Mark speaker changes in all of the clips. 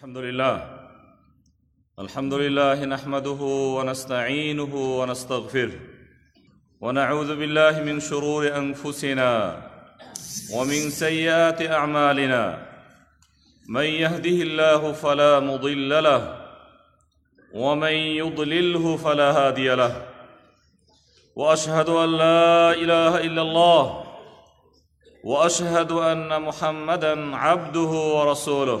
Speaker 1: الحمد لله الحمد لله نحمده ونستعينه ونستغفره. ونعوذ بالله من شرور أنفسنا ومن سيئات أعمالنا. من يهده الله فلا مضل له ومن يضلله فلا هادي له. وأشهد أن لا إله إلا الله. وأشهد أن محمدا عبده ورسوله.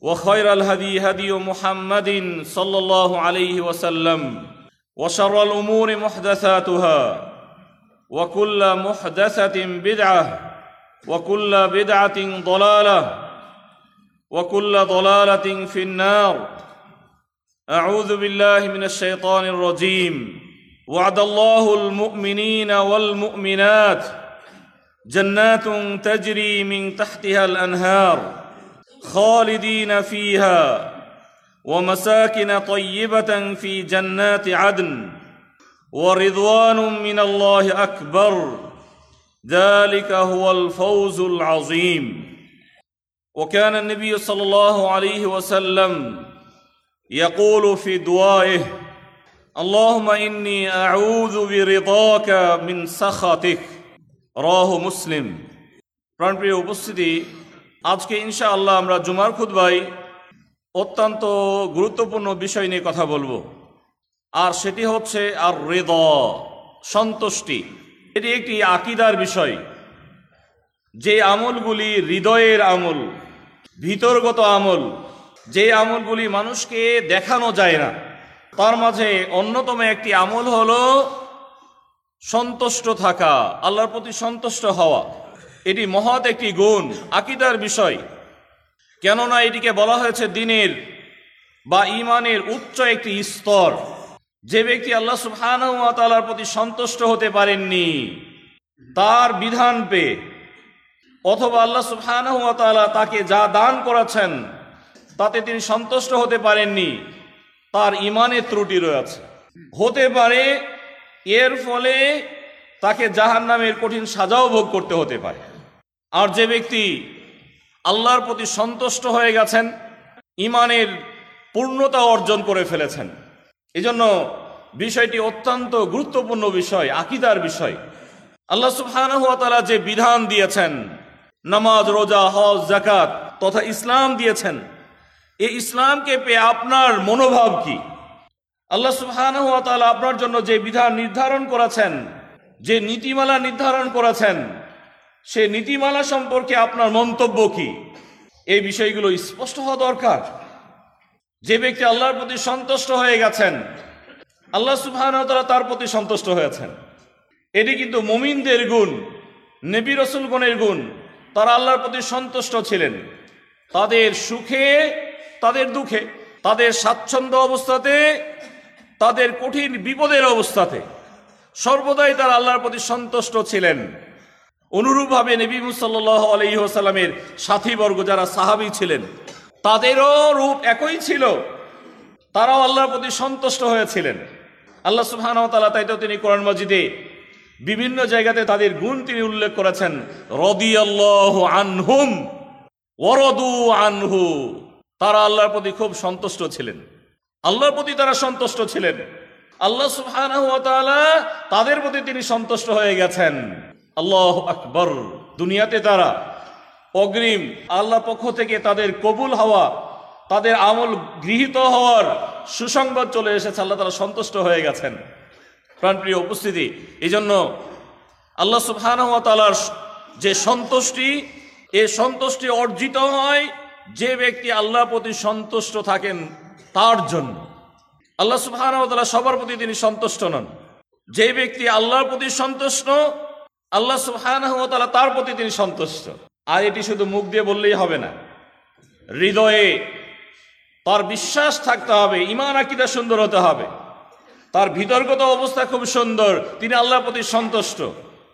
Speaker 1: وخير الهدي هدي محمد صلى الله عليه وسلم وشر الأمور محدثاتها وكل محدثة بدعة وكل بدعة ضلالة وكل ضلالة في النار. أعوذ بالله من الشيطان الرجيم. وعد الله المؤمنين والمؤمنات جنات تجري من تحتها الأنهار. خالدين فيها ومساكن طيبه في جنات عدن ورضوان من الله اكبر ذلك هو الفوز العظيم وكان النبي صلى الله عليه وسلم يقول في دعائه اللهم اني اعوذ برضاك من سخطك রাহ মুসলিম প্রাণপ্রিয় উপস্থিতি আজকে ইনশা আল্লাহ আমরা জুমার খুদ্বাই অত্যন্ত গুরুত্বপূর্ণ বিষয় নিয়ে কথা বলব। আর সেটি হচ্ছে আর হৃদ সন্তুষ্টি। এটি একটি আকিদার বিষয়। যে আমলগুলি হৃদয়ের আমল, ভিতরগত আমল, যে আমলগুলি মানুষকে দেখানো যায় না, তার মাঝে অন্যতম একটি আমল হলো সন্তুষ্ট থাকা, আল্লাহর প্রতি সন্তুষ্ট হওয়া। এটি মহৎ একটি গুণ, আকিদার বিষয়। কেননা এটিকে বলা হয়েছে দিনের বা ইমানের উচ্চ একটি স্তর। যে ব্যক্তি আল্লাহ সুবহানার প্রতি সন্তুষ্ট হতে পারেননি, তার বিধান পেয়ে অথবা আল্লাহ সুবহানাহুয়া তাকে যা দান করেছেন, তাতে তিনি সন্তুষ্ট হতে পারেননি, তার ইমানের ত্রুটি রয়েছে। হতে পারে, এর ফলে তাকে জাহান নামের কঠিন সাজাও ভোগ করতে হতে পারে। আর যে ব্যক্তি আল্লাহর প্রতি সন্তুষ্ট হয়ে গেছেন ইমানের পূর্ণতা অর্জন করে ফেলেছেন। এজন্য বিষয়টি অত্যন্ত গুরুত্বপূর্ণ বিষয়, আকিদার বিষয়। আল্লাহ সুবহানাহুয়া যে বিধান দিয়েছেন, নামাজ, রোজা, হজ জাকাত তথা ইসলাম দিয়েছেন এই ইসলামকে পেয়ে আপনার মনোভাব কি? আল্লাহ সুবহানাহু ওয়া আপনার জন্য যে বিধান নির্ধারণ করেছেন, যে নীতিমালা নির্ধারণ করেছেন সে নীতিমালা সম্পর্কে আপনার মন্তব্য কি? এই বিষয়গুলো স্পষ্ট হওয়া দরকার। যে ব্যক্তি আল্লাহর প্রতি সন্তুষ্ট হয়ে গেছেন, আল্লাহ তাআলা তার প্রতি সন্তুষ্ট হয়েছেন। এটি কিন্তু মুমিনদের গুণ, নবী রসুলগণের গুণ, তারা আল্লাহর প্রতি সন্তুষ্ট ছিলেন। তাদের সুখে, তাদের দুঃখে, তাদের স্বাচ্ছন্দ্য অবস্থাতে, তাদের কঠিন বিপদের অবস্থাতে সর্বদাই তারা আল্লাহর প্রতি সন্তুষ্ট ছিলেন। অনুরূপভাবে নবী মুসাল্লাহ আলহিহাসাল্লামের সাথীবর্গ যারা সাহাবি ছিলেন, তাদেরও রূপ একই ছিল। তারাও আল্লাহর প্রতি সন্তুষ্ট হয়েছিলেন। আল্লাহ সুবহান তাই তো তিনি কোরআন মজিদে বিভিন্ন জায়গাতে তাদের গুণ তিনি উল্লেখ করেছেন। রদি আল্লাহ আনহুম ওরদু আনহু। তারা আল্লাহর প্রতি খুব সন্তুষ্ট ছিলেন। আল্লাহর প্রতি তারা সন্তুষ্ট ছিলেন। আল্লাহ তাআলা তাদের প্রতি তিনি সন্তুষ্ট হয়ে গেছেন। আল্লাহ আকবর। দুনিয়াতে তারা অগ্রিম আল্লাহ পক্ষ থেকে তাদের কবুল হওয়া, তাদের আমল গৃহীত হওয়ার সুসংবাদ চলে এসেছে, আল্লাহ তালা সন্তুষ্ট হয়ে গেছেন। প্রাণপ্রিয় উপস্থিতি এই জন্য আল্লাহ সুবহানার যে সন্তুষ্টি, এ সন্তুষ্টি অর্জিত হয় যে ব্যক্তি আল্লাহর প্রতি সন্তুষ্ট থাকেন তার জন্য। আল্লাহ সুবহানাহু সবার প্রতি তিনি সন্তুষ্ট নন। যে ব্যক্তি আল্লাহর প্রতি সন্তুষ্ট আল্লাহ তাআলা তার প্রতি তিনি সন্তুষ্ট। আর এটি শুধু মুখ দিয়ে বললেই হবে না। হৃদয়ে তার বিশ্বাস থাকতে হবে ইমান আকিদা সুন্দর হতে হবে। তার ভিতর্গত অবস্থা খুব সুন্দর, তিনি আল্লাহর প্রতি সন্তুষ্ট।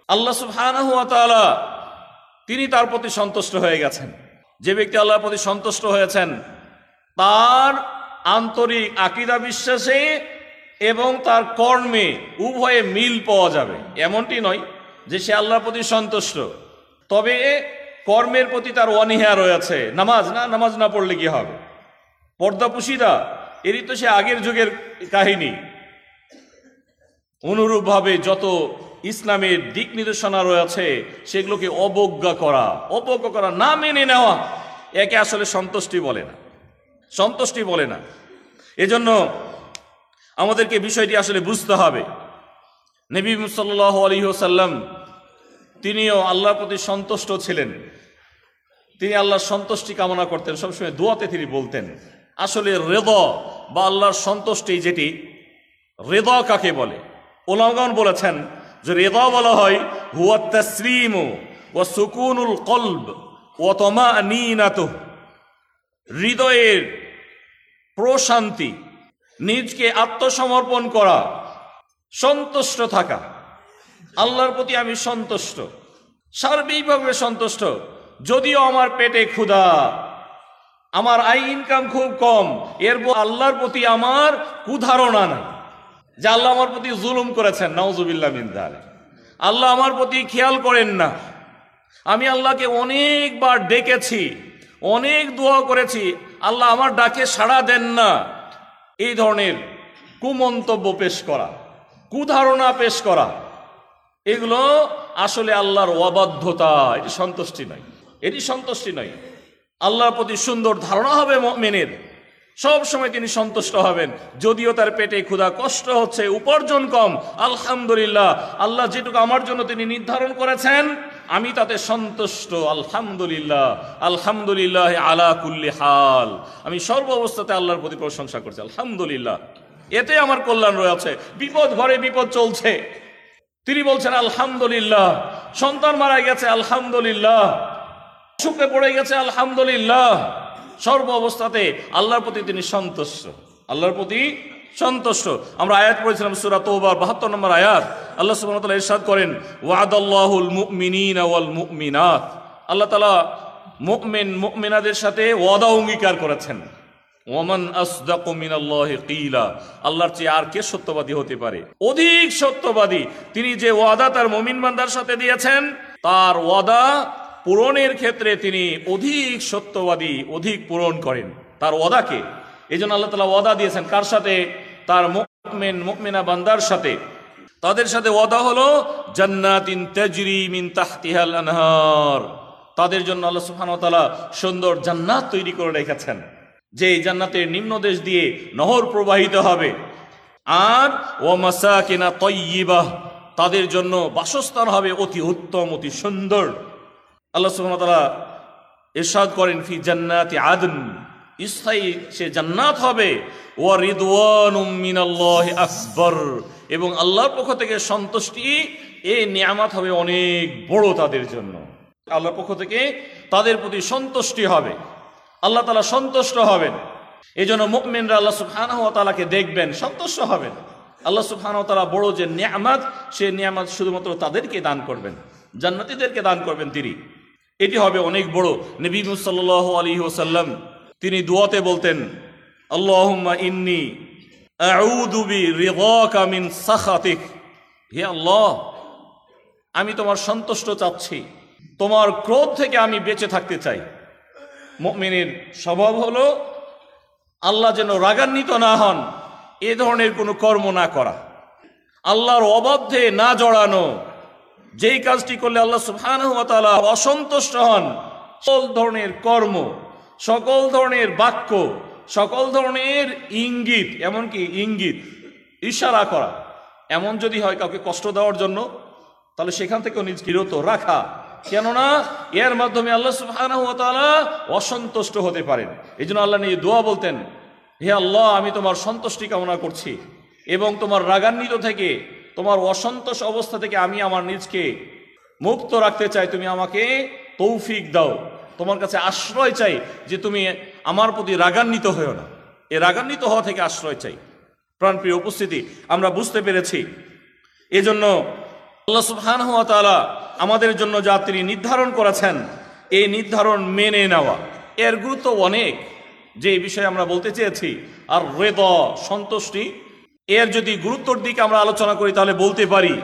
Speaker 1: আল্লাহ তাআলা তিনি তার প্রতি সন্তুষ্ট হয়ে গেছেন। যে ব্যক্তি আল্লাহর প্রতি সন্তুষ্ট হয়েছেন, তার আন্তরিক আকিদা বিশ্বাসে এবং তার কর্মে উভয়ে মিল পাওয়া যাবে। এমনটি নয়। যে সে আল্লাহর প্রতি সন্তুষ্ট, তবে কর্মের প্রতি তার অনীহা রয়েছে। নামাজ না নামাজ না পড়লে কি হবে? পর্দা পুশিদা, এরই তো সে আগের যুগের কাহিনী। অনুরূপভাবে যত ইসলামের দিক নির্দেশনা রয়েছে, সেগুলোকে অবজ্ঞা করা অবজ্ঞা করা না মেনে নেওয়া, একে আসলে সন্তুষ্টি বলে না। সন্তুষ্টি বলে না। এজন্য আমাদেরকে বিষয়টি আসলে বুঝতে হবে। নবী সাল্লাহ আলী সাল্লাম তিনিও আল্লাহর প্রতি সন্তুষ্ট ছিলেন। তিনি আল্লাহর সন্তুষ্টি কামনা করতেন, সবসময় দোয়াতে তিনি বলতেন, আসলে রেদ বা আল্লাহর সন্তুষ্টি যেটি, রেদ কাকে বলে? ওলামগণ বলেছেন যে রেদা বলা হয়, হুয়া ও সুকুনুল কলব ও তমা নিনাত হৃদয়ের প্রশান্তি, নিজকে আত্মসমর্পণ করা সন্তুষ্ট থাকা। আল্লাহর প্রতি আমি সন্তুষ্ট। সার্বিকভাবে সন্তুষ্ট। যদিও আমার পেটে ক্ষুধা, আমার আই ইনকাম খুব কম এরপর আল্লাহর প্রতি আমার কুধারণা নাই। যে আল্লাহ আমার প্রতি জুলুম করেছেন নওজুবিল্লা মিন্দার আল্লাহ আমার প্রতি খেয়াল করেন না। আমি আল্লাহকে অনেকবার ডেকেছি, অনেক দোয়া করেছি। আল্লাহ আমার ডাকে সাড়া দেন না। এই ধরনের কুমন্তব্য পেশ করা। কুধারণা পেশ করা। এগুলো আসলে আল্লাহর অবাধ্যতা, এটি সন্তুষ্টি নয়। এটি সন্তুষ্টি নয়। আল্লাহর প্রতি সুন্দর ধারণা হবে মেনের সব সময় তিনি সন্তুষ্ট হবেন। যদিও তার পেটে ক্ষুধা, কষ্ট হচ্ছে, উপার্জন কম। আলহামদুলিল্লাহ, আল্লাহ যেটুকু আমার জন্য তিনি নির্ধারণ করেছেন, আমি তাতে সন্তুষ্ট। আলহামদুলিল্লাহ আলহামদুলিল্লাহ আলা কুল্লি হাল। আমি সর্ব অবস্থাতে আল্লাহর প্রতি প্রশংসা করছি। আলহামদুলিল্লাহ। এতে আমার কল্যাণ রয়েছে। বিপদ ঘরে বিপদ চলছে। তিনি বলছেন, আলহামদুলিল্লাহ। সন্তান মারা গেছে, আলহামদুলিল্লাহ। সুখে পড়ে গেছে, আলহামদুলিল্লাহ। সর্ব অবস্থাতে আল্লাহর প্রতি তিনি সন্তুষ্ট। আল্লাহর প্রতি সন্তুষ্ট। আমরা আয়াত পড়েছিলাম, সুরা তোবার বাহাত্তর নম্বর আয়াত। আল্লাহ সুবহানাহু তাআলা ইরশাদ করেন, ওয়াদাল্লাহুল মুমিনিনা ওয়াল আল্লাহ তাআলা মুমিন, মুমিনাদের সাথে ওয়াদা অঙ্গীকার করেছেন। ওমান আসদাকু মিনাল্লাহি কিলা। আল্লাহর চেয়ে আর কে সত্যবাদী হতে পারে? অধিক সত্যবাদী তিনি যে ওয়াদা তার মুমিন বান্দার সাথে দিয়েছেন, তার ওয়াদা পূরণের ক্ষেত্রে তিনি অধিক সত্যবাদী, অধিক পূরণ করেন। তার ওয়াদাকে এই জন্য আল্লাহ তালা ওয়াদা দিয়েছেন কার সাথে? তার মুকমেন মুকমেনা বান্দার সাথে। তাদের সাথে ওয়াদা হলো, জান্নাতিন তেজরি মিন তাহতিহাল আনহার। তাদের জন্য আল্লাহ সুবহানাহু ওয়া তাআলা সুন্দর জান্নাত তৈরি করে রেখেছেন। যে জান্নাতের নিম্ন দেশ দিয়ে নহর প্রবাহিত হবে। আর ও মাসাকিনা তয়্যিবাহ তাদের জন্য বাসস্থান হবে অতি উত্তম, অতি সুন্দর। আল্লাহ সুবহানাহু এরশাদ করেন, ফি জান্নাতি আদন, স্থায়ী সে জান্নাত হবে। রিদওয়ানুম মিনাল্লাহি আকবার, এবং আল্লাহর পক্ষ থেকে সন্তুষ্টি এই নিয়ামত হবে অনেক বড় তাদের জন্য। আল্লাহর পক্ষ থেকে তাদের প্রতি সন্তুষ্টি হবে। আল্লাহ তালা সন্তুষ্ট হবেন। এই জন্য মুকমিনরা আল্লাহ ওয়া তাআলাকে দেখবেন, সন্তুষ্ট হবেন। আল্লাহ সুবহানাহু ওয়া বড় যে নিয়ামত সে নিয়ামত শুধুমাত্র তাদেরকে দান করবেন, জান্নাতীদেরকে দান করবেন তিনি। এটি হবে অনেক বড়। নবী সাল্লাল্লাহু আলাইহি ওয়াসাল্লাম তিনি দুয়াতে বলতেন, আল্লাহুম্মা ইন্নি আল্লাহ, আমি তোমার সন্তুষ্ট চাচ্ছি। তোমার ক্রোধ থেকে আমি বেঁচে থাকতে চাই। মুমিনের স্বভাব হলো, আল্লাহ যেন রাগান্বিত না হন, এ ধরনের কোনো কর্ম না করা। আল্লাহর অবাধ্যে না জড়ানো, যেই কাজটি করলে আল্লাহ তাআলা অসন্তুষ্ট হন, সকল ধরনের কর্ম, সকল ধরনের বাক্য, সকল ধরনের ইঙ্গিত, এমনকি ইঙ্গিত, ইশারা করা। এমন যদি হয় কাউকে কষ্ট দেওয়ার জন্য, তাহলে সেখান থেকেও নিজ বিরত রাখা। কেননা এর মাধ্যমে আল্লাহ সুবহানাহু ওয়া অসন্তুষ্ট হতে পারেন। এই জন্য আল্লাহ নিয়ে দোয়া বলতেন, হে আল্লাহ, আমি তোমার সন্তুষ্টি কামনা করছি এবং তোমার রাগান্বিত থেকে, তোমার অসন্তোষ অবস্থা থেকে আমি আমার নিজকে মুক্ত রাখতে চাই। তুমি আমাকে তৌফিক দাও। তোমার কাছে আশ্রয় চাই যে তুমি আমার প্রতি রাগান্বিত হয়েও না। এ রাগান্বিত হওয়া থেকে আশ্রয় চাই। প্রাণপ্রিয় উপস্থিতি, আমরা বুঝতে পেরেছি। এজন্য আল্লাহ তাআলা আমাদের জন্য যা তিনি নির্ধারণ করেছেন, এই নির্ধারণ মেনে নেওয়া। এর গুরুত্ব অনেক। যে বিষয়ে আমরা বলতে চেয়েছি, আর রেদ, সন্তুষ্টি, এর যদি গুরুত্বর দিকে আমরা আলোচনা করি, তাহলে বলতে পারি,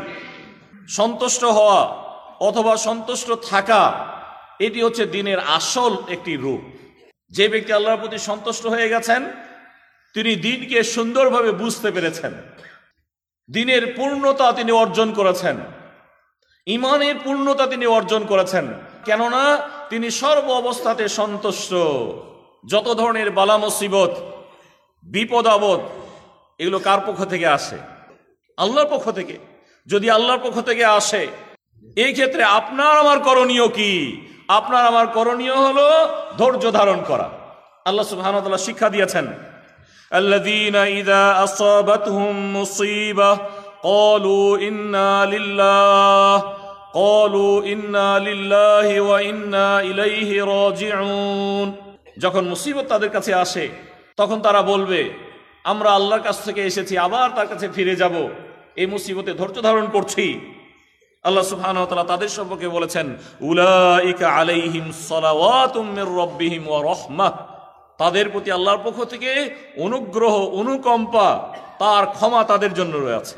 Speaker 1: সন্তুষ্ট হওয়া অথবা সন্তুষ্ট থাকা, এটি হচ্ছে দিনের আসল একটি রূপ। যে ব্যক্তি আল্লাহর প্রতি সন্তুষ্ট হয়ে গেছেন, তিনি দিনকে সুন্দরভাবে বুঝতে পেরেছেন। দিনের পূর্ণতা তিনি অর্জন করেছেন। ইমানের পূর্ণতা তিনি অর্জন করেছেন। কেননা তিনি সর্ব অবস্থাতে সন্তুষ্ট। যত ধরনের বালা মুসিবত, বিপদ আপদ, এগুলো কার পক্ষ থেকে আসে? আল্লাহর পক্ষ থেকে। যদি আল্লাহর পক্ষ থেকে আসে, এই ক্ষেত্রে আপনার আমার করণীয় কি? আপনার আমার করণীয় হলো ধৈর্য ধারণ করা। আল্লাহ ওয়া শিক্ষা দিয়েছেন الذين إذا أصابتهم مصيبة قالوا إنا لله قالوا إنا لله وإنا إليه راجعون যখন মুসিবত তাদের কাছে আসে তখন তারা বলবে আমরা আল্লাহর কাছ থেকে এসেছি আবার তার কাছে ফিরে যাব এই মুসিবতে ধৈর্য ধারণ করছি আল্লাহ সুবহানাহু ওয়া তাআলা তাদের সম্পর্কে বলেছেন উলাইকা আলাইহিম সালাওয়াতুম মির রাব্বিহিম ওয়া রাহমাহ তাদের প্রতি আল্লাহর পক্ষ থেকে অনুগ্রহ, অনুকম্পা, তার ক্ষমা তাদের জন্য রয়েছে।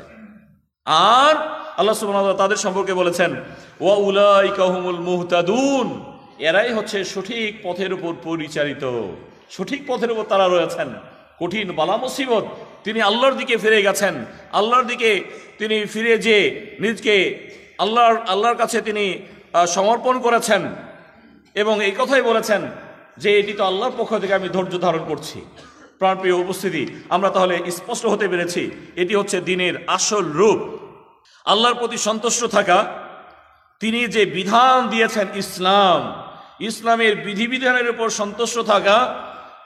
Speaker 1: আর আল্লাহ সুবহানাহু ওয়া তাদের সম্পর্কে বলেছেন, ওয়া উলাইকা হুমুল মুহতাদুন। এরাই হচ্ছে সঠিক পথের উপর পরিচালিত। সঠিক পথের উপর তারা রয়েছেন। কঠিন বালা মুসিবত। তিনি আল্লাহর দিকে ফিরে গেছেন। আল্লাহর দিকে তিনি ফিরে যে নিজকে আল্লাহর আল্লাহর কাছে তিনি সমর্পণ করেছেন। এবং এই কথাই বলেছেন যে এটি তো আল্লাহর পক্ষ থেকে আমি ধৈর্য ধারণ করছি। প্রাণপ্রিয় উপস্থিতি, আমরা তাহলে স্পষ্ট হতে পেরেছি, এটি হচ্ছে দিনের আসল রূপ। আল্লাহর প্রতি সন্তুষ্ট থাকা, তিনি যে বিধান দিয়েছেন ইসলাম, ইসলামের বিধিবিধানের উপর সন্তুষ্ট থাকা,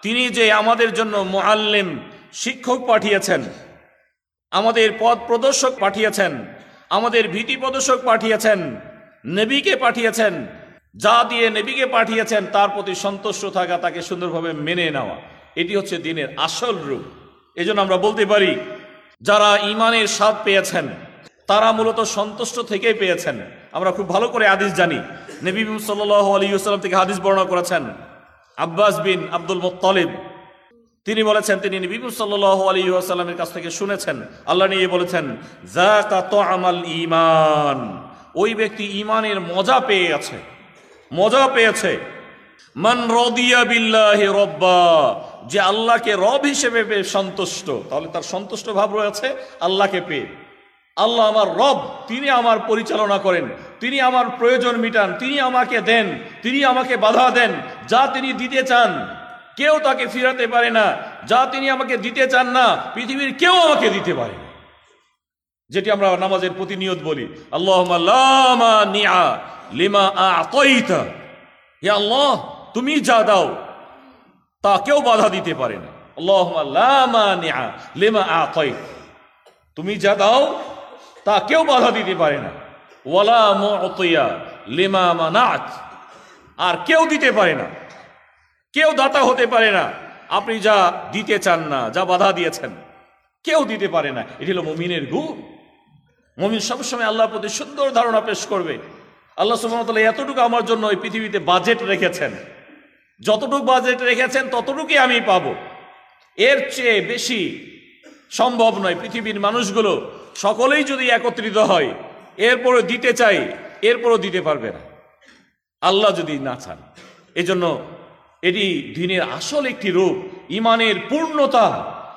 Speaker 1: তিনি যে আমাদের জন্য মোয়াল্লেম শিক্ষক পাঠিয়েছেন, আমাদের পথ প্রদর্শক পাঠিয়েছেন, আমাদের ভীতি প্রদর্শক পাঠিয়েছেন, নবীকে পাঠিয়েছেন যা দিয়ে নবীকে পাঠিয়েছেন, তার প্রতি সন্তুষ্ট থাকা, তাকে সুন্দরভাবে মেনে নেওয়া। এটি হচ্ছে দিনের আসল রূপ। এজন্য আমরা বলতে পারি, যারা ইমানের স্বাদ পেয়েছেন, তারা মূলত সন্তুষ্ট থেকেই পেয়েছেন। আমরা খুব ভালো করে হাদিস জানি। নবী সাল্লাহ আলী সাল্লাম থেকে হাদিস বর্ণনা করেছেন, আব্বাস বিন আব্দুল মোত্তালিব। তিনি বলেছেন, তিনি নবী সাল্লাহ আলী আসাল্লামের কাছ থেকে শুনেছেন। আল্লাহ নিয়ে বলেছেন তো আমাল ইমান ওই ব্যক্তি ইমানের মজা পেয়ে আছে। মজা পেয়েছে। মান রদিয়া বিল্লাহি রব্বা, যে আল্লাহকে রব হিসেবে পেয়ে সন্তুষ্ট, তাহলে তার সন্তুষ্ট ভাব রয়েছে আল্লাহকে পেয়ে। আল্লাহ আমার রব, তিনি আমার পরিচালনা করেন, তিনি আমার প্রয়োজন মিটান, তিনি আমাকে দেন, তিনি আমাকে বাধা দেন, যা তিনি দিতে চান। কেউ তাকে ফিরাতে পারে না, যা তিনি আমাকে দিতে চান না, পৃথিবীর কেউ আমাকে দিতে পারে না। যেটি আমরা নামাজের প্রতিনিয়ত বলি। আল্লাহ লিমা আতইতা। হে আল্লাহ, তুমি যা দাও, তা কেউ বাধা দিতে পারে না। আল্লাহ লিমা আতইত। তুমি যা দাও, তা কেউ বাধা দিতে পারে না। ওয়ালা মুতিয়া লিমা মানাত। আর কেউ দিতে পারে না। কেউ দাতা হতে পারে না। আপনি যা দিতে চান না, যা বাধা দিয়েছেন, কেউ দিতে পারে না। এটি হলো মমিনের গুণ। মমিন সবসময় আল্লাহর প্রতি সুন্দর ধারণা পেশ করবে। আল্লাহ সুবহানাহু এতটুকু আমার জন্য এই পৃথিবীতে বাজেট রেখেছেন। যতটুকু বাজেট রেখেছেন, ততটুকুই আমি পাবো। এর চেয়ে বেশি সম্ভব নয় পৃথিবীর মানুষগুলো সকলেই যদি একত্রিত হয়, এরপরও দিতে চাই, এরপরও দিতে পারবে না। আল্লাহ যদি না চান, এজন্য এটি দিনের আসল একটি রূপ। ইমানের পূর্ণতা,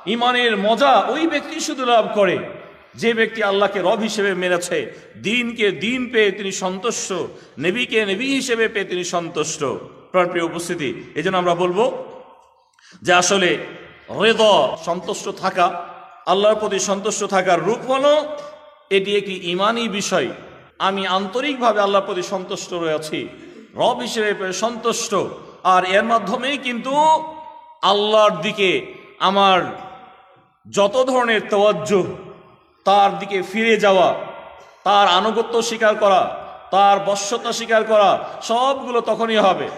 Speaker 1: ইমানের মজা ওই ব্যক্তি শুধু লাভ করে। যে ব্যক্তি আল্লাহকে রব হিসেবে মেনেছে, দিনকে দিন পেয়ে তিনি সন্তুষ্ট, নেবিকে নেবী হিসেবে পেয়ে তিনি সন্তুষ্ট। প্রাণপ্রিয় উপস্থিতি এই আমরা বলব যে আসলে হৃদ সন্তুষ্ট থাকা, আল্লাহর প্রতি সন্তুষ্ট থাকার রূপ হলো এটি একটি ইমানই বিষয়। আমি আন্তরিকভাবে আল্লাহর প্রতি সন্তুষ্ট রয়েছি, রব হিসেবে সন্তুষ্ট। আর এর মাধ্যমেই কিন্তু আল্লাহর দিকে আমার যত ধরনের তওয়াজ্জ তার দিকে ফিরে যাওয়া, তার আনুগত্য স্বীকার করা, তার বশ্যতা স্বীকার করা, সবগুলো তখনই হবে।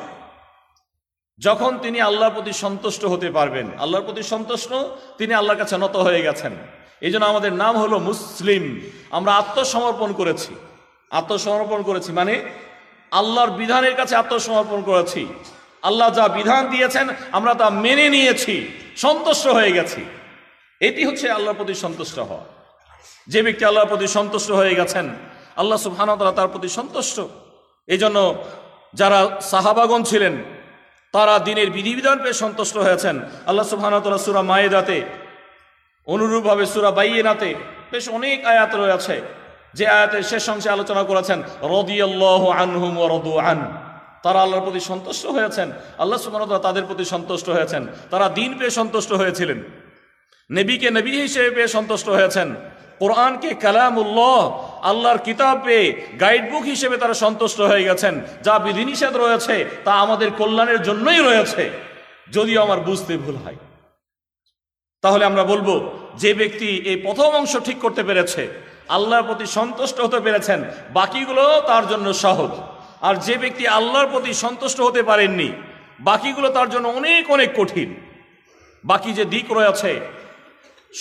Speaker 1: যখন তিনি আল্লাহর প্রতি সন্তুষ্ট হতে পারবেন। আল্লাহর প্রতি সন্তুষ্ট, তিনি আল্লাহর কাছে নত হয়ে গেছেন। এই আমাদের নাম হলো মুসলিম। আমরা আত্মসমর্পণ করেছি। আত্মসমর্পণ করেছি মানে আল্লাহর বিধানের কাছে আত্মসমর্পণ করেছি। আল্লাহ যা বিধান দিয়েছেন, আমরা তা মেনে নিয়েছি, সন্তুষ্ট হয়ে গেছি। এটি হচ্ছে আল্লাহর প্রতি সন্তুষ্ট হওয়া। যে ব্যক্তি আল্লাহর প্রতি সন্তুষ্ট হয়ে গেছেন, আল্লাহ সুবহানাহু তার প্রতি সন্তুষ্ট। এই জন্য যারা সাহাবাগন ছিলেন, তারা দিনের বিধিবিধান পেয়ে সন্তুষ্ট হয়েছেন। আল্লাহ সুবহানাহু সুরা মায়েদাতে, অনুরূপভাবে সুরা বাইয়েনাতে বেশ অনেক আয়াত রয়েছে। যে আয়াতের শেষ অংশে আলোচনা করেছেন, রদিয়াল্লাহ আনহুম রদু আন। তারা আল্লাহর প্রতি সন্তুষ্ট হয়েছেন, আল্লাহ সুবহানাহু তাদের প্রতি সন্তুষ্ট হয়েছেন। তারা দিন পেয়ে সন্তুষ্ট হয়েছিলেন। নবীকে নবী হিসেবে পেয়ে সন্তুষ্ট হয়েছেন। কোরআনকে কালামুল্লাহ, আল্লাহর কিতাব গাইডবুক হিসেবে তারা সন্তুষ্ট হয়ে গেছেন। যা বিধিনিষেধ রয়েছে, তা আমাদের কল্যাণের জন্যই রয়েছে। যদিও আমার বুঝতে ভুল হয়। তাহলে আমরা বলব, যে ব্যক্তি এই প্রথম অংশ ঠিক করতে পেরেছে, আল্লাহর প্রতি সন্তুষ্ট হতে পেরেছেন, বাকিগুলো তার জন্য সহজ। আর যে ব্যক্তি আল্লাহর প্রতি সন্তুষ্ট হতে পারেননি, বাকিগুলো তার জন্য অনেক অনেক কঠিন। বাকি যে দিক রয়েছে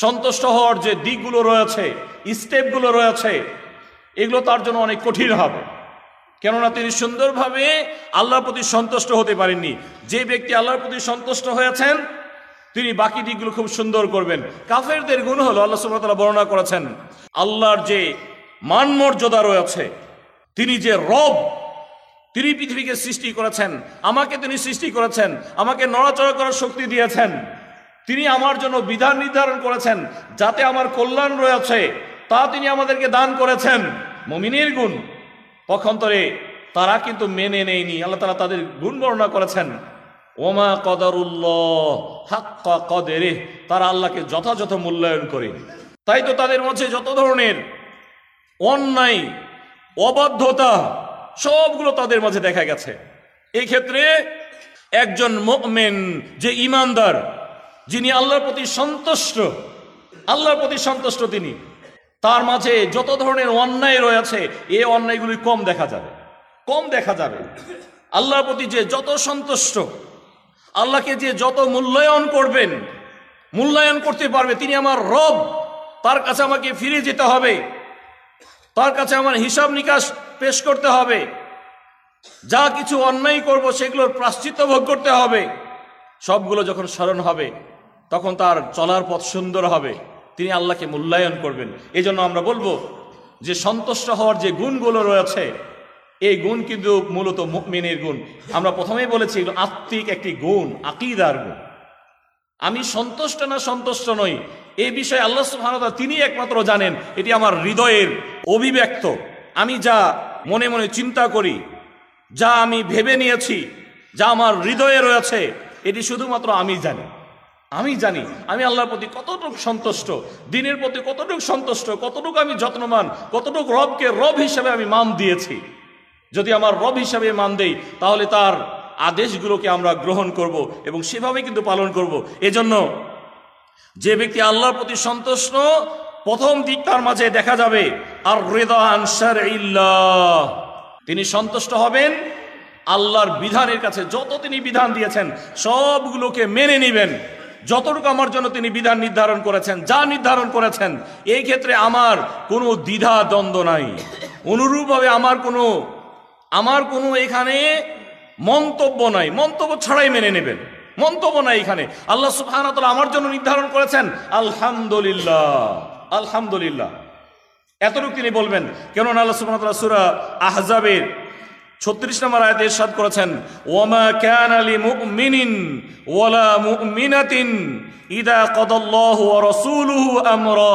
Speaker 1: সন্তুষ্ট হওয়ার যে দিকগুলো রয়েছে স্টেপগুলো রয়েছে, এগুলো তার জন্য অনেক কঠিন হবে। কেননা তিনি সুন্দরভাবে আল্লাহর প্রতি সন্তুষ্ট হতে পারেননি। যে ব্যক্তি আল্লাহর প্রতি সন্তুষ্ট হয়েছেন, তিনি বাকি দিকগুলো খুব সুন্দর করবেন। কাফেরদের গুণ হলো, আল্লাহ সুবহানাহু বর্ণনা করেছেন, আল্লাহর যে মান মর্যাদা রয়েছে, তিনি যে রব, তিনি পৃথিবীকে সৃষ্টি করেছেন। আমাকে তিনি সৃষ্টি করেছেন, আমাকে নড়াচড়া করার শক্তি দিয়েছেন। তিনি আমার জন্য বিধান নির্ধারণ করেছেন, যাতে আমার কল্যাণ রয়েছে, তা তিনি আমাদেরকে দান করেছেন। মমিনের গুণ, পক্ষান্তরে তারা কিন্তু মেনে নেয়নি, আল্লাহ তালা তাদের গুণ বর্ণনা করেছেন। ওমা কদরুল্লাহ হাক্কা কদেরে, তারা আল্লাহকে যথাযথ মূল্যায়ন করে তাই তো তাদের মধ্যে যত ধরনের অন্যায়, অবাধ্যতা, সবগুলো তাদের মাঝে দেখা গেছে। এই ক্ষেত্রে একজন মুমিন যে ইমানদার যিনি আল্লাহর প্রতি সন্তুষ্ট, আল্লাহর প্রতি সন্তুষ্ট তিনি। তার মাঝে যত ধরনের অন্যায় রয়েছে এই অন্যায়গুলি কম দেখা যাবে, কম দেখা যাবে। আল্লাহর প্রতি যে যত সন্তুষ্ট, আল্লাহকে যে যত মূল্যায়ন করবেন, মূল্যায়ন করতে পারবে, তিনি আমার রব, তার কাছে আমাকে ফিরে যেতে হবে, তার কাছে আমার হিসাব নিকাশ পেশ করতে হবে, যা কিছু অন্যায় করব সেগুলোর প্রাশ্চিত্য ভোগ করতে হবে, সবগুলো যখন স্মরণ হবে তখন তার চলার পথ সুন্দর হবে। তিনি আল্লাহকে মূল্যায়ন করবেন। এই আমরা বলব যে সন্তুষ্ট হওয়ার যে গুণগুলো রয়েছে, এই গুণ কিন্তু মূলত মুমিনের গুণ। আমরা প্রথমেই বলেছি আত্মিক একটি গুণ, আকিদার গুণ। আমি সন্তুষ্ট না সন্তুষ্ট নই এই বিষয়ে আল্লাহ সুবহানাহু তিনি একমাত্র জানেন। এটি আমার হৃদয়ের অভিব্যক্ত। আমি যা মনে মনে চিন্তা করি, যা আমি ভেবে নিয়েছি, যা আমার হৃদয়ে রয়েছে, এটি শুধুমাত্র আমি জানি। আমি জানি, আমি আল্লাহর প্রতি কতটুকু সন্তুষ্ট, দিনের প্রতি কতটুকু সন্তুষ্ট, কতটুকু আমি যত্নমান কতটুকু রবকে রব হিসেবে আমি মান দিয়েছি। যদি আমার রব হিসাবে মান দেই, তাহলে তার আদেশগুলোকে আমরা গ্রহণ করব এবং সেভাবে কিন্তু পালন করব। এজন্য যে ব্যক্তি আল্লাহর প্রতি সন্তুষ্ট, প্রথম দিক তার মাঝে দেখা যাবে আর রেদা আনসার তিনি সন্তুষ্ট হবেন আল্লাহর বিধানের কাছে, যত তিনি বিধান দিয়েছেন, সবগুলোকে মেনে নেবেন। যতটুকু আমার জন্য তিনি বিধান নির্ধারণ করেছেন, যা নির্ধারণ করেছেন, এই ক্ষেত্রে আমার কোনো দ্বিধা, দ্বন্দ্ব নাই। অনুরূপভাবে আমার কোনো আমার কোনো এখানে মন্তব্য নাই। মন্তব্য ছাড়াই মেনে নেবেন। মন্তব্য নাই এখানে। আল্লাহ সুবহান আমার জন্য নির্ধারণ করেছেন, আলহামদুলিল্লাহ আলহামদুলিল্লাহ। এতটুকু তিনি বলবেন। কেননা আল্লাহ সুবহান সুরা আহজাবের ছত্রিশ নম্বর আয়াতে ইরশাদ করেছেন, ওয়ামা কানা লিমুমিনিন ওয়ালা মুমিনাতিন ইদা কদাল্লাহু ওয়া রাসূলুহু আমরা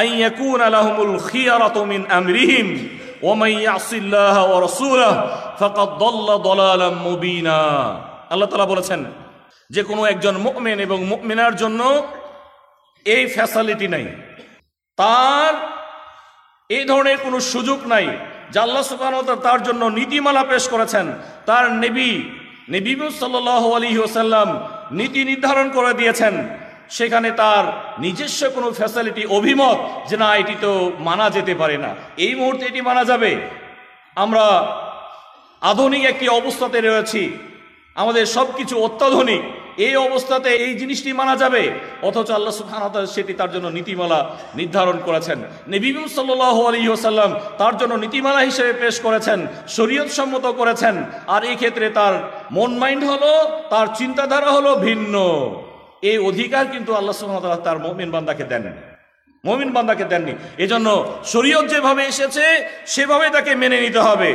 Speaker 1: আন ইয়াকুনা লাহুমুল খিয়ারাতু মিন আমরিহিম ওয়ামান ইয়াসিল্লাহা ওয়া রাসূলাহু ফাকাদ দাল্লা দালালাম মুবিনা। আল্লাহ তাআলা বলেছেন, যে কোনো একজন মুমিন এবং মুমিনার জন্য এই ফ্যাসিলিটি নাই। তার এই ধরনের কোনো সুযোগ নাই। যে আল্লাহ তার জন্য নীতিমালা পেশ করেছেন, তার নবী নবী সাল্লাল্লাহু আলাইহি ওয়াসাল্লাম নীতি নির্ধারণ করে দিয়েছেন। সেখানে তার নিজস্ব কোনো ফ্যাসিলিটি অভিমত যে না, এটি তো মানা যেতে পারে না। এই মুহূর্তে এটি মানা যাবে। আমরা আধুনিক একটি অবস্থাতে রয়েছি। আমাদের সব কিছু অত্যাধুনিক। এই অবস্থাতে এই জিনিসটি মানা যাবে। অথচ আল্লাহ তাআলা সেটি তার জন্য নীতিমালা নির্ধারণ করেছেন। নবী সাল্লাল্লাহু আলাইহি ওয়াসাল্লাম তার জন্য নীতিমালা হিসেবে পেশ করেছেন শরীয়ত সম্মত করেছেন। আর এই ক্ষেত্রে তার মন মাইন্ড হলো, তার চিন্তাধারা হলো ভিন্ন। এই অধিকার কিন্তু আল্লাহ সুবহানাহু তার মুমিন বান্দাকে দেন মমিন বান্দাকে দেননি। এজন্য শরীয়ত যেভাবে এসেছে, সেভাবে তাকে মেনে নিতে হবে।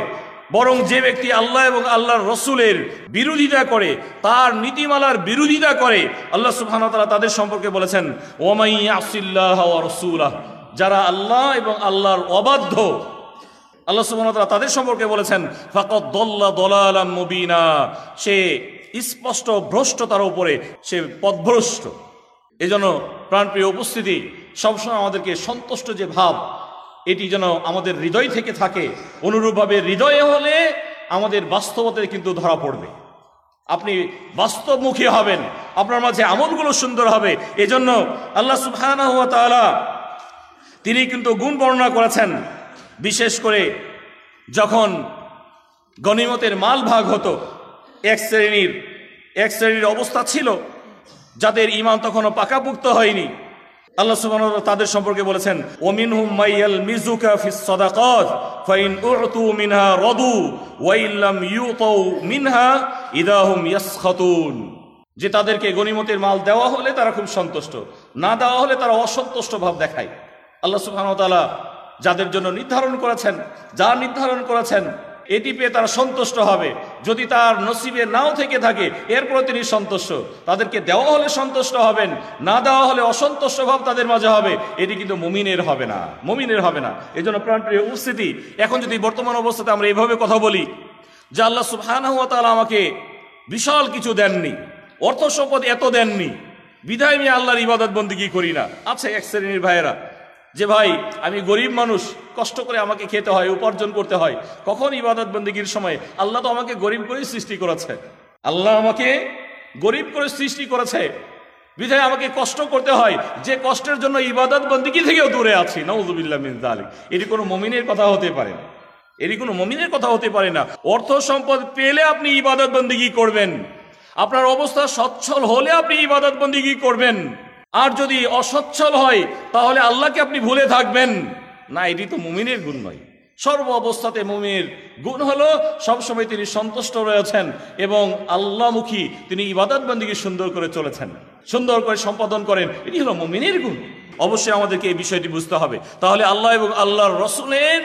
Speaker 1: বরং যে ব্যক্তি আল্লাহ এবং আল্লাহর রসুলের বিরোধিতা করে, তার নীতিমালার বিরোধিতা করে, আল্লাহ তাআলা তাদের সম্পর্কে বলেছেন ওমাই আসিল্লাহ রসুলাহ যারা আল্লাহ এবং আল্লাহর অবাধ্য, আল্লাহ তাআলা তাদের সম্পর্কে বলেছেন, ফাকাদ দল্লা দলালাম মুবিনা সে স্পষ্ট ভ্রষ্টতার উপরে সে পথভ্রষ্ট। এজন্য প্রাণপ্রিয় উপস্থিতি, সবসময় আমাদেরকে সন্তুষ্ট যে ভাব এটি যেন আমাদের হৃদয় থেকে থাকে। অনুরূপভাবে হৃদয়ে হলে আমাদের বাস্তবতায় কিন্তু ধরা পড়বে। আপনি বাস্তবমুখী হবেন। আপনার মাঝে আমলগুলো সুন্দর হবে। এজন্য আল্লাহ সুবহানাহু ওয়া তাআলা তিনি কিন্তু গুণ বর্ণনা করেছেন। বিশেষ করে যখন গনিমতের মাল ভাগ হতো, এক শ্রেণির এক শ্রেণির অবস্থা ছিল, যাদের ইমান তখনও পাকাপুক্ত হয়নি। আল্লাহ তাআলা তাদের সম্পর্কে বলেছেন, ওমিনহুম মাইয়াল মিজুকা ফিস সাদাকাত, ফাইন উতু মিনহা রাদু, ওয়া ইল্লাম ইউতু মিনহা ইদাহুম ইয়াসখাতুন। যে তাদেরকে গনিমতের মাল দেওয়া হলে তারা খুব সন্তুষ্ট, না দেওয়া হলে তারা অসন্তুষ্ট ভাব দেখায়। আল্লাহ সুবহানাহু ওয়া তাআলা যাদের জন্য নির্ধারণ করেছেন, যা নির্ধারণ করেছেন এটি পেয়ে তারা সন্তুষ্ট হবে। যদি তার নসিবে নাও থেকে থাকে এরপরে তিনি সন্তুষ্ট। তাদেরকে দেওয়া হলে সন্তুষ্ট হবেন, না দেওয়া হলে অসন্তুষ্ট ভাব তাদের মাঝে হবে। এটি কিন্তু মুমিনের হবে না, মুমিনের হবে না। এই জন্য প্রাণপ্রিয় উপস্থিতি, এখন যদি বর্তমান অবস্থাতে আমরা এইভাবে কথা বলি, যে আল্লাহ সুবহানাহু তাআলা আমাকে বিশাল কিছু দেননি, অর্থ সম্পদ এত দেননি, বিধায় আমি আল্লাহর ইবাদত বন্দিগি করি না? আছে এক শ্রেণির ভাইয়েরা যে ভাই, আমি গরিব মানুষ, কষ্ট করে আমাকে খেতে হয়, উপার্জন করতে হয়। কখন ইবাদত বন্দীগীর সময়? আল্লাহ তো আমাকে গরিব করেই সৃষ্টি করেছে। আল্লাহ আমাকে গরিব করে সৃষ্টি করেছে। বিধায় আমাকে কষ্ট করতে হয়। যে কষ্টের জন্য ইবাদত বন্দীগী থেকেও দূরে আছি। নওজুবিল্লাহ মিন জালিক এটি কোনো মমিনের কথা হতে পারে না। এটি কোনো মমিনের কথা হতে পারে না। অর্থ সম্পদ পেলে আপনি ইবাদত বন্দীগী করবেন। আপনার অবস্থা সচ্ছল হলে আপনি ইবাদত বন্দীগী করবেন। আর যদি অসচ্ছল হয়, তাহলে আল্লাহকে আপনি ভুলে থাকবেন। না, এটি তো মুমিনের গুণ নয়। সর্ব অবস্থাতে মুমিনের গুণ হলো, সবসময় তিনি সন্তুষ্ট রয়েছেন এবং আল্লাহমুখী তিনি ইবাদত বন্দীকে সুন্দর করে চলেছেন, সুন্দর করে সম্পাদন করেন। এটি হলো মুমিনের গুণ। অবশ্যই আমাদেরকে এই বিষয়টি বুঝতে হবে। তাহলে আল্লাহ এবং আল্লাহর রসুলের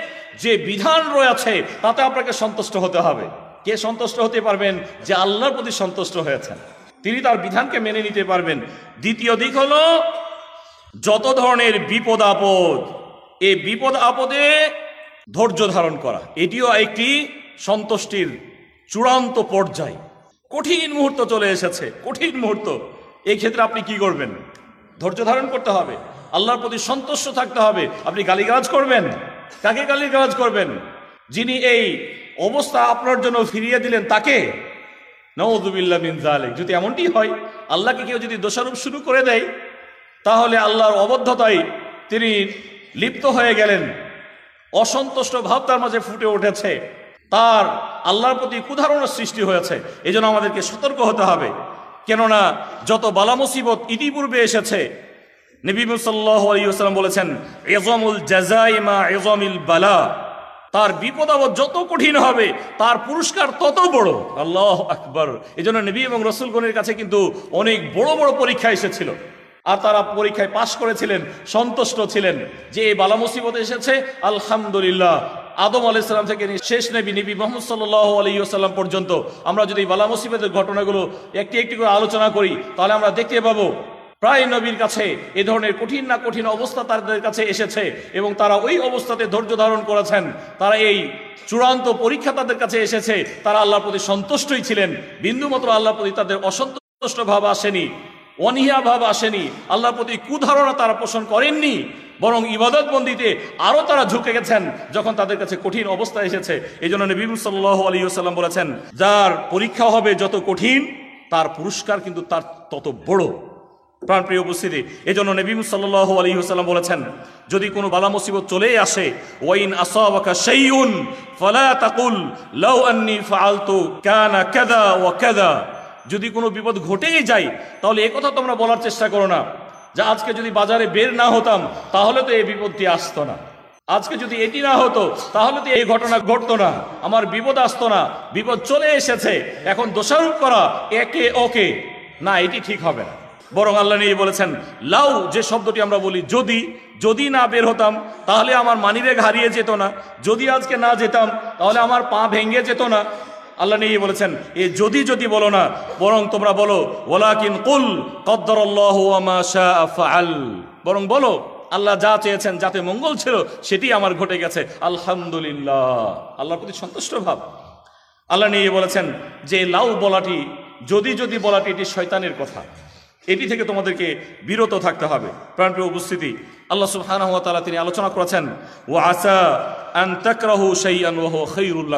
Speaker 1: যে বিধান রয়েছে, তাতে আপনাকে সন্তুষ্ট হতে হবে। কে সন্তুষ্ট হতে পারবেন? যে আল্লাহর প্রতি সন্তুষ্ট হয়েছেন। তিনি তার বিধানকে মেনে নিতে পারবেন। দ্বিতীয় দিক হল, যত ধরনের বিপদ আপদ, এই বিপদ আপদে ধৈর্য ধারণ করা। এটিও একটি সন্তুষ্টির চূড়ান্ত পর্যায়। কঠিন মুহূর্ত চলে এসেছে, কঠিন মুহূর্ত। এই ক্ষেত্রে আপনি কি করবেন? ধৈর্য ধারণ করতে হবে। আল্লাহর প্রতি সন্তুষ্ট থাকতে হবে। আপনি গালিগালাজ করবেন। কাকে গালিগালাজ করবেন? যিনি এই অবস্থা আপনার জন্য ফিরিয়ে দিলেন তাকে নওয়াজুবিল্লাহ মিন জালেক যদি এমনটি হয়, আল্লাহকে কেউ যদি দোষারোপ শুরু করে দেয়, তাহলে আল্লাহর অবদ্ধতায় তিনি লিপ্ত হয়ে গেলেন। অসন্তুষ্ট ভাব তার মাঝে ফুটে উঠেছে। তার আল্লাহর প্রতি কুধারণার সৃষ্টি হয়েছে। এই আমাদেরকে সতর্ক হতে হবে। কেননা, যত বালা মুসিবত ইতিপূর্বে এসেছে, নবী সাল্লাহ আলিয়াল্লাম বলেছেন, এজমুল জাজাইমা এজমিল বালা। তার বিপদ আপদ যত কঠিন হবে, তার পুরস্কার তত বড়। আল্লাহ আকবর। এই জন্য নবী এবং রসুলগণের কাছে কিন্তু অনেক বড় বড় পরীক্ষা এসেছিল। আর তারা পরীক্ষায় পাশ করেছিলেন, সন্তুষ্ট ছিলেন যে এই বালা মুসিবত এসেছে। আলহামদুলিল্লাহ, আদম আলাইসাল্লাম থেকে শেষ নবী নবী মোহাম্মদ সাল্লাহ আলাইসাল্লাম পর্যন্ত আমরা যদি বালা মুসিবতের ঘটনাগুলো একটি একটি করে আলোচনা করি, তাহলে আমরা দেখতে পাবো প্রায় নবীর কাছে এ ধরনের কঠিন না কঠিন অবস্থা তাদের কাছে এসেছে এবং তারা ওই অবস্থাতে ধৈর্য ধারণ করেছেন। তারা এই চূড়ান্ত পরীক্ষা তাদের কাছে এসেছে। তারা আল্লাহর প্রতি সন্তুষ্টই ছিলেন। বিন্দুমাত্র আল্লাহর প্রতি তাদের অসন্তুষ্ট ভাব আসেনি, অনীহা ভাব আসেনি। আল্লাহর প্রতি কুধারণা তারা পোষণ করেননি, বরং ইবাদত বন্দিতে আরও তারা ঝুঁকে গেছেন যখন তাদের কাছে কঠিন অবস্থা এসেছে। এই জন্য নবী সাল্লাহ আলী বলেছেন, যার পরীক্ষা হবে যত কঠিন, তার পুরস্কার কিন্তু তার তত বড়। প্রাণপ্রিয় উপস্থিতি এই জন্য নবী সাল্লাহ আলী সাল্লাম বলেছেন, যদি কোনো বালা মুসিবত চলেই আসে, ওয়াইন আসাবাকা শাইউন ফালা তাকুল, লাউ আন্নি ফাআলতু কানা কাদা ওয়া যদি কোনো বিপদ ঘটেই যায়, তাহলে কথা তোমরা বলার চেষ্টা করো না। যে আজকে যদি বাজারে বের না হতাম, তাহলে তো এই বিপদটি আসতো না। আজকে যদি এটি না হতো, তাহলে তো এই ঘটনা ঘটতো না। আমার বিপদ আসতো না, বিপদ চলে এসেছে। এখন দোষারোপ করা একে ওকে। না, এটি ঠিক হবে না। বরং আল্লাহ নিয়ে বলেছেন, লাউ, যে শব্দটি আমরা বলি, যদি যদি না বের হতাম, তাহলে আমার মানিব্যাগ হারিয়ে যেত না। যদি আজকে না যেতাম, তাহলে আমার পা ভেঙে যেত না। আল্লাহ নিয়ে বলেছেন, এ যদি যদি বলো না, বরং তোমরা বলো ওলাকিন কুল কদ্দরল্লাহ ফাআল। বরং বলো, আল্লাহ যা চেয়েছেন, যাতে মঙ্গল ছিল, সেটি আমার ঘটে গেছে। আলহামদুলিল্লাহ। আল্লাহর প্রতি সন্তুষ্ট ভাব। আল্লাহ নিয়ে বলেছেন যে, লাউ বলাটি, যদি যদি বলাটি, এটি শয়তানের কথা। এটি থেকে তোমাদেরকে বিরত থাকতে হবে। প্রাণপ্রিয় উপস্থিতি, আল্লাহ সুবহানাহু ওয়া তিনি আলোচনা করেছেন, ওয়া আসা আন তাকরাহু শাইআন ওয়া হুয়া খায়রুল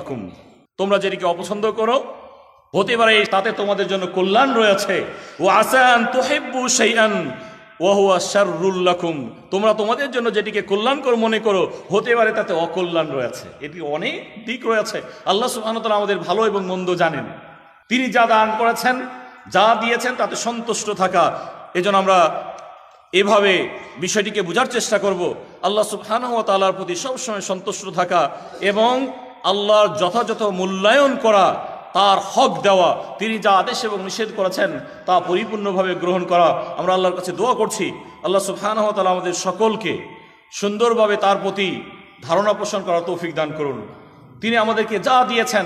Speaker 1: তোমরা যেটিকে অপছন্দ করো, হতে পারে তাতে তোমাদের জন্য কল্যাণ রয়েছে। ও আসান তোহেব্বু সেইআন ওয়াহুয়া শাররুল লাকুম। তোমরা তোমাদের জন্য যেটিকে কল্যাণকর মনে করো, হতে পারে তাতে অকল্যাণ রয়েছে। এটি অনেক দিক রয়েছে। আল্লাহ সুবহানাহু ওয়া আমাদের ভালো এবং মন্দ জানেন। তিনি যা দান করেছেন যা দিয়েছেন তাতে সন্তুষ্ট থাকা। এজন্য আমরা এভাবে বিষয়টিকে বোঝার চেষ্টা করব। আল্লাহ সুবহানাহু ওয়া প্রতি সবসময় সন্তুষ্ট থাকা এবং আল্লাহর যথাযথ মূল্যায়ন করা, তার হক দেওয়া, তিনি যা আদেশ এবং নিষেধ করেছেন তা পরিপূর্ণভাবে গ্রহণ করা আমরা আল্লাহর কাছে দোয়া করছি। আল্লাহ সুবহানাহু তাআলা আমাদের সকলকে সুন্দরভাবে তার প্রতি ধারণা পোষণ করার তৌফিক দান করুন। তিনি আমাদেরকে যা দিয়েছেন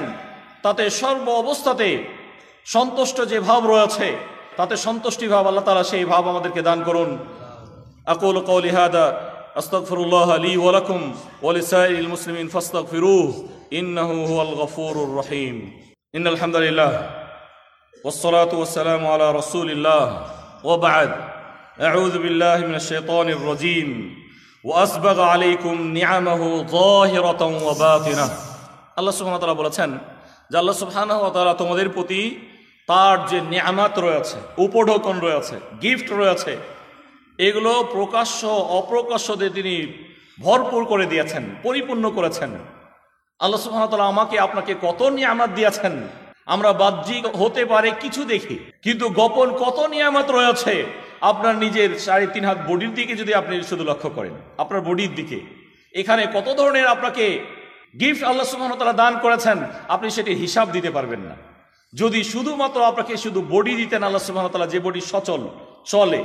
Speaker 1: তাতে সর্ব অবস্থাতে সন্তুষ্ট যে ভাব রয়েছে তাতে সন্তুষ্টি ভাব আল্লাহ তাআলা সেই ভাব আমাদেরকে দান করুন أقول قولي هذا أستغفر الله لي ولكم ولسائر المسلمين فاستغفروه إنه هو الغفور الرحيم إن الحمد لله والصلاة والسلام على رسول الله وبعد أعوذ بالله من الشيطان الرجيم وأسبغ عليكم نعمه ظاهرة وباطنة আল্লাহ সুবহানাহু ওয়া তাআলা বলেছেন যে আল্লাহ সুবহানাহু ওয়া তাআলা তোমাদের প্রতি তার যে নিয়ামাত রয়েছে, উপঢৌকন রয়েছে গিফট রয়েছে, এগুলো প্রকাশ্য, অপ্রকাশ্য দিয়ে তিনি ভরপুর করে দিয়েছেন, পরিপূর্ণ করেছেন। আল্লাহ সুবহানাহু আমাকে আপনাকে কত নিয়ামত দিয়েছেন, আমরা বাহ্যিক হতে পারে কিছু দেখি, কিন্তু গোপন কত নিয়ামত রয়েছে, আপনার নিজের সাড়ে তিন হাত বডির দিকে যদি আপনি শুধু লক্ষ্য করেন, আপনার বডির দিকে। এখানে কত ধরনের আপনাকে গিফট আল্লাহ সুবহানাহু দান করেছেন, আপনি সেটি হিসাব দিতে পারবেন না। যদি শুধুমাত্র আপনাকে শুধু বডি দিতেন আল্লাহ সুবহানাহু যে বডি সচল, চলে,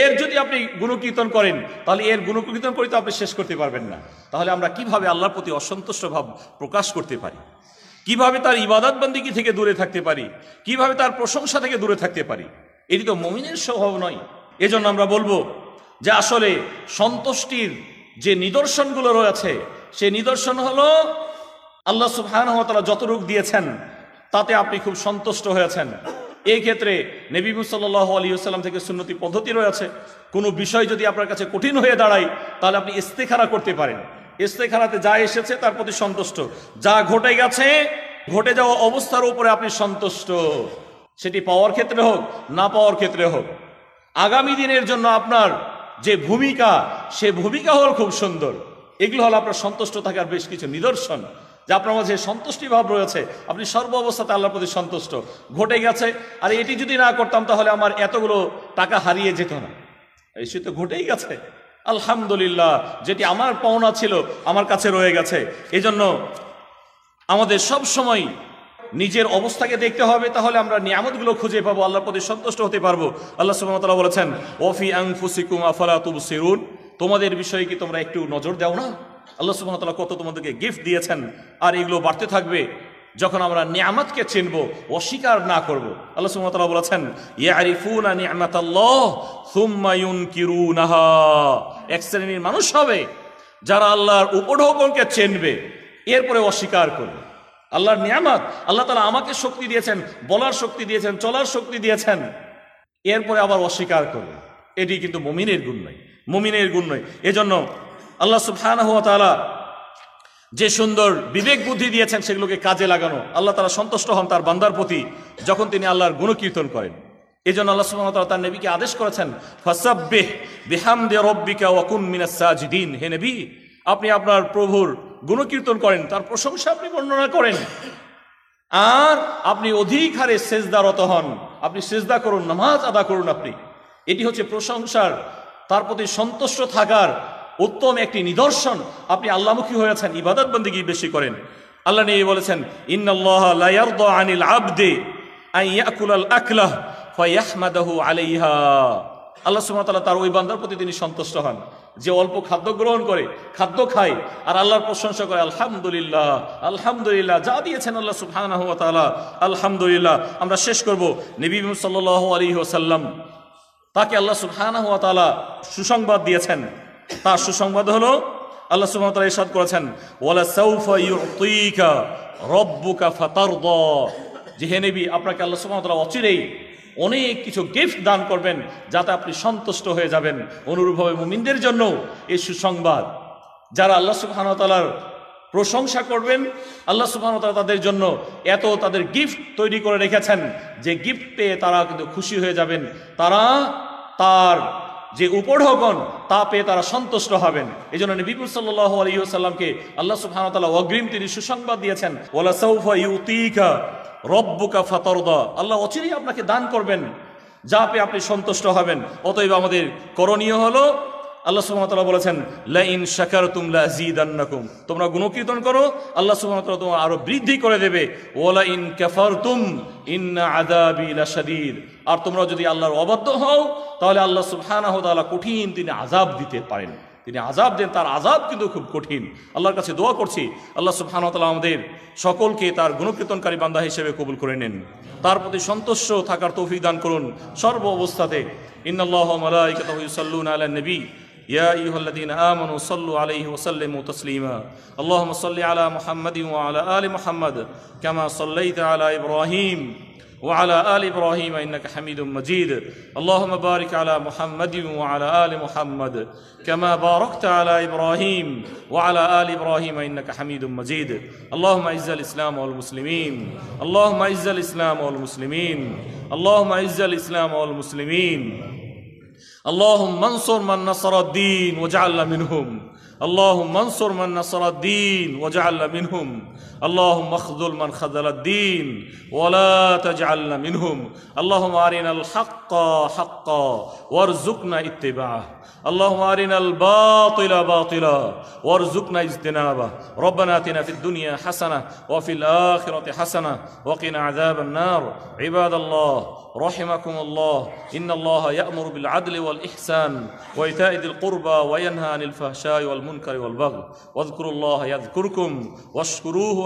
Speaker 1: এর যদি আপনি গুণকীর্তন করেন, তাহলে এর গুণকীর্তন করে তো আপনি শেষ করতে পারবেন না। তাহলে আমরা কীভাবে আল্লাহর প্রতি অসন্তুষ্ট ভাব প্রকাশ করতে পারি? কীভাবে তার ইবাদত বন্দিগি থেকে দূরে থাকতে পারি? কীভাবে তার প্রশংসা থেকে দূরে থাকতে পারি? এটি তো মমিনের স্বভাব নয়। এজন্য আমরা বলব যে আসলে সন্তুষ্টির যে নিদর্শনগুলো রয়েছে, সে নিদর্শন হলো আল্লাহ তাআলা যত রূপ দিয়েছেন তাতে আপনি খুব সন্তুষ্ট হয়েছেন। এই ক্ষেত্রে নবী সাল্লাহ আলী সাল্লাম থেকে সুন্নতি পদ্ধতি রয়েছে। কোনো বিষয় যদি আপনার কাছে কঠিন হয়ে দাঁড়ায়, তাহলে আপনি ইস্তেখারা করতে পারেন। ইস্তেখারাতে যা এসেছে তার প্রতি সন্তুষ্ট। যা ঘটে গেছে, ঘটে যাওয়া অবস্থার উপরে আপনি সন্তুষ্ট। সেটি পাওয়ার ক্ষেত্রে হোক, না পাওয়ার ক্ষেত্রে হোক। আগামী দিনের জন্য আপনার যে ভূমিকা, সে ভূমিকা হল খুব সুন্দর। এগুলো হলো আপনার সন্তুষ্ট থাকার বেশ কিছু নিদর্শন। যে আপনার মাঝে সন্তুষ্টি ভাব রয়েছে, আপনি সর্ব অবস্থাতে আল্লাহর প্রতি সন্তুষ্ট। ঘটে গেছে, আর এটি যদি না করতাম, তাহলে আমার এতগুলো টাকা হারিয়ে যেত না। এই সে তো ঘটেই গেছে। আলহামদুলিল্লাহ, যেটি আমার পাওনা ছিল, আমার কাছে রয়ে গেছে। এই জন্য আমাদের সব সময় নিজের অবস্থাকে দেখতে হবে, তাহলে আমরা নিয়ামতগুলো খুঁজে পাবো, আল্লাহর প্রতি সন্তুষ্ট হতে পারব। আল্লাহ সুবহানাহু বলেছেন ওফি আনফুসিকুম আফালা তুবসিরুন? তোমাদের বিষয়ে কি তোমরা একটু নজর দাও না? আল্লাহ তাআলা কত তোমাদেরকে গিফট দিয়েছেন, আর এগুলো বাড়তে থাকবে যখন আমরা নিয়ামতকে চিনব, অস্বীকার না করব। আল্লাহ তাআলা বলেছেন, ইয়ারিফুনা নি'মাতাল্লাহ সুম্মা ইউনকিরুনাহা। এক শ্রেণির মানুষ হবে যারা আল্লাহর উপঢৌকনকে চিনবে, এরপরে অস্বীকার করবে। আল্লাহর নিয়ামত, আল্লাহ তালা আমাকে শক্তি দিয়েছেন, বলার শক্তি দিয়েছেন, চলার শক্তি দিয়েছেন, এরপরে আবার অস্বীকার করে এটি কিন্তু মমিনের গুণ নয়। মমিনের গুণ নয়। এজন্য আল্লাহ তাআলা যে সুন্দর বিবেক বুদ্ধি দিয়েছেন সেগুলোকে কাজে লাগানো, আল্লাহ তারা সন্তুষ্ট হন তার বান্দার প্রতি যখন তিনি আল্লাহর গুণকীর্তন করেন। এই জন্য আল্লাহ ওয়া তাআলা তার নবীকে আদেশ করেছেন, ফাসাব্বিহ মিনাস হে নবী, আপনি আপনার প্রভুর গুণকীর্তন করেন, তার প্রশংসা আপনি বর্ণনা করেন। আর আপনি অধিক হারে সেজদারত হন, আপনি সেজদা করুন, নামাজ আদা করুন আপনি। এটি হচ্ছে প্রশংসার, তার প্রতি সন্তুষ্ট থাকার উত্তম একটি নিদর্শন। আপনি আল্লাহমুখী হয়েছেন, ইবাদত বন্দিগি বেশি করেন। আল্লাহ নিয়ে বলেছেন আনিল আবদে আকলাহ আলাইহা। আল্লাহ তাআলা তার ওই বান্দার প্রতি তিনি সন্তুষ্ট হন। যে অল্প খাদ্য গ্রহণ করে, খাদ্য খায়, আর আল্লাহর প্রশংসা করে, আলহামদুলিল্লাহ আলহামদুলিল্লাহ। যা দিয়েছেন আল্লাহ তাআলা, আলহামদুলিল্লাহ। আমরা শেষ করব, নবী সাল্লাল্লাহু আলাইহি ওয়াসাল্লাম তাকে আল্লাহ ওয়া সুসংবাদ দিয়েছেন। তার সুসংবাদ হলো, আল্লাহ সুবহানাহু ওয়া করেছেন, ওয়ালা সাউফা রাব্বুকা হে নবী, আপনাকে আল্লাহ সুবহানাহু অচিরেই অনেক কিছু গিফট দান করবেন, যাতে আপনি সন্তুষ্ট হয়ে যাবেন। অনুরূপভাবে মুমিনদের জন্য এই সুসংবাদ। যারা আল্লাহ সুবহানাহু ওয়া তাআলার প্রশংসা করবেন, আল্লাহ সুবহানাহু তাদের জন্য এত তাদের গিফট তৈরি করে রেখেছেন, যে গিফট পেয়ে তারা কিন্তু খুশি হয়ে যাবেন। তারা তার যে উপঢৌকন, তা পেয়ে তারা সন্তুষ্ট হবেন। এই জন্য নবীপুর সাল্লাহ আলী সাল্লামকে আল্লাহ সুবহানাহু ওয়া অগ্রিম তিনি সুসংবাদ দিয়েছেন সাউফা ইউতিকা রব্বুকা ফাতারদা। আল্লাহ অচিরেই আপনাকে দান করবেন, যা পেয়ে আপনি সন্তুষ্ট হবেন। অতএব আমাদের করণীয় হলো, আল্লাহ তাআলা বলেছেন লা ইন শাকারতুম লা আযীদান্নাকুম তোমরা গুণকীর্তন করো, আল্লাহ তাআলা তোমার আরও বৃদ্ধি করে দেবে ওয়ালা ইন কাফারতুম ইন্না আযাবি লাশাদীদ। আর তোমরা যদি আল্লাহর অবাধ্য হও তাহলে আল্লাহ সুবহানাহু ওয়া তাআলা কঠিন তিনি আযাব দিতে পারেন তিনি আজাব দেন তার আজাব কিন্তু খুব কঠিন আল্লাহর কাছে দোয়া করছি আল্লাহ সুবহানাহু ওয়া তাআলা আমাদের সকলকে তার গুণকীর্তনকারী বান্দা হিসেবে কবুল করে নেন তার প্রতি সন্তুষ্ট থাকার তৌফিক দান করুন সর্ব অবস্থাতে ইন্নাল্লাহ ওয়া মালাইকাতাহু ইউসাল্লুনা আলান নবী يا أيها الذين آمنوا صلوا عليه وسلموا تسليما اللهم صل على محمد وعلى آل محمد كما صليت على إبراهيم وعلى آل إبراهيم إنك حميد مجيد. اللهم بارك على محمد وعلى آل محمد كما باركت على إبراهيم وعلى آل إبراهيم إنك حميد مجيد. اللهم أعز الإسلام والمسلمين. اللهم أعز الإسلام والمسلمين. اللهم أعز الإسلام والمسلمين. اللهم انصر من نصر الدين واجعلنا منهم. اللهم انصر من نصر الدين واجعلنا منهم. اللهم اخذل من خذل الدين ولا تجعلنا منهم. اللهم أرنا الحق حقا وارزقنا اتباعه. اللهم أرنا الباطل باطلا وارزقنا اجتنابه. ربنا آتنا في الدنيا حسنة وفي الآخرة حسنة وقنا عذاب النار. عباد الله رحمكم الله. إن الله يأمر بالعدل والإحسان وإيتاء ذي القربى وينهى عن الفحشاء والمنكر والبغي. واذكروا الله يذكركم واشكروه